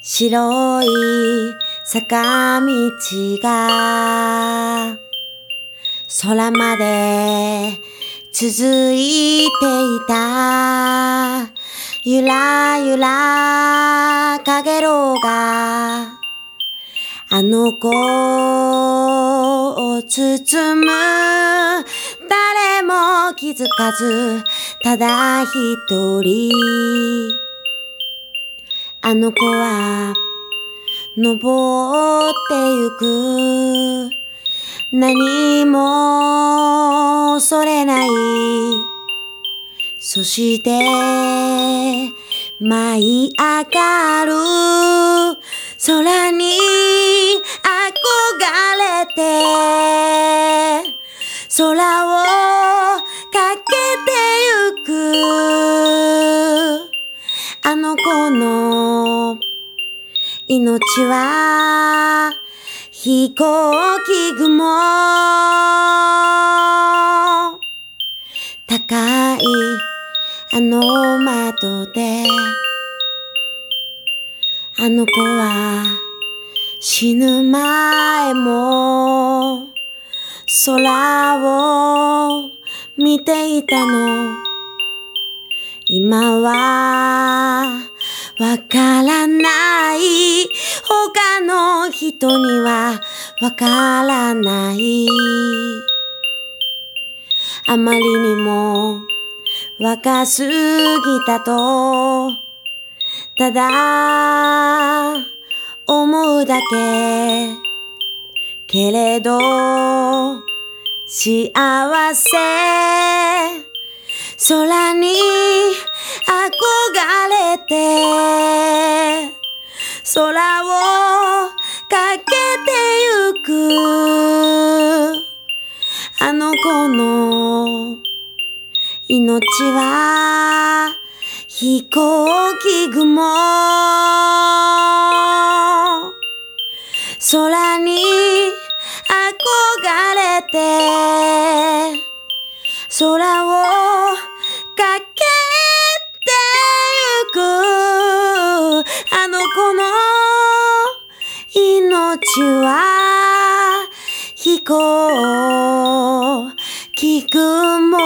白い坂道が空まで続いていた。ゆらゆらかげろうがあの子を包む。誰も気づかずただ一人。あの子は登ってゆく。何も恐れない。そして舞い上がる。空に憧れて。空をあの子の命は飛行機雲。高いあの窓で。あの子は死ぬ前も空を見ていたの。今はわからない。他の人にはわからない。あまりにも若すぎたとただ思うだけ。けれど幸せ。空に憧れて空をかけてゆくあの子の命は飛行機雲。空に憧れて空を駆けてゆく。あの子の命は飛行機雲